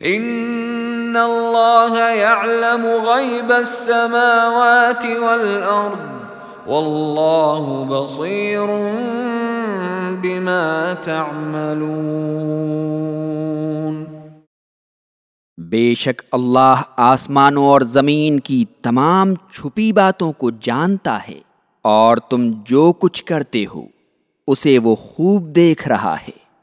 ان اللہ يعلم غیب السماوات والارض واللہ بصیر بما تعملون بے شک اللہ آسمانوں اور زمین کی تمام چھپی باتوں کو جانتا ہے اور تم جو کچھ کرتے ہو، اسے وہ خوب دیکھ رہا ہے۔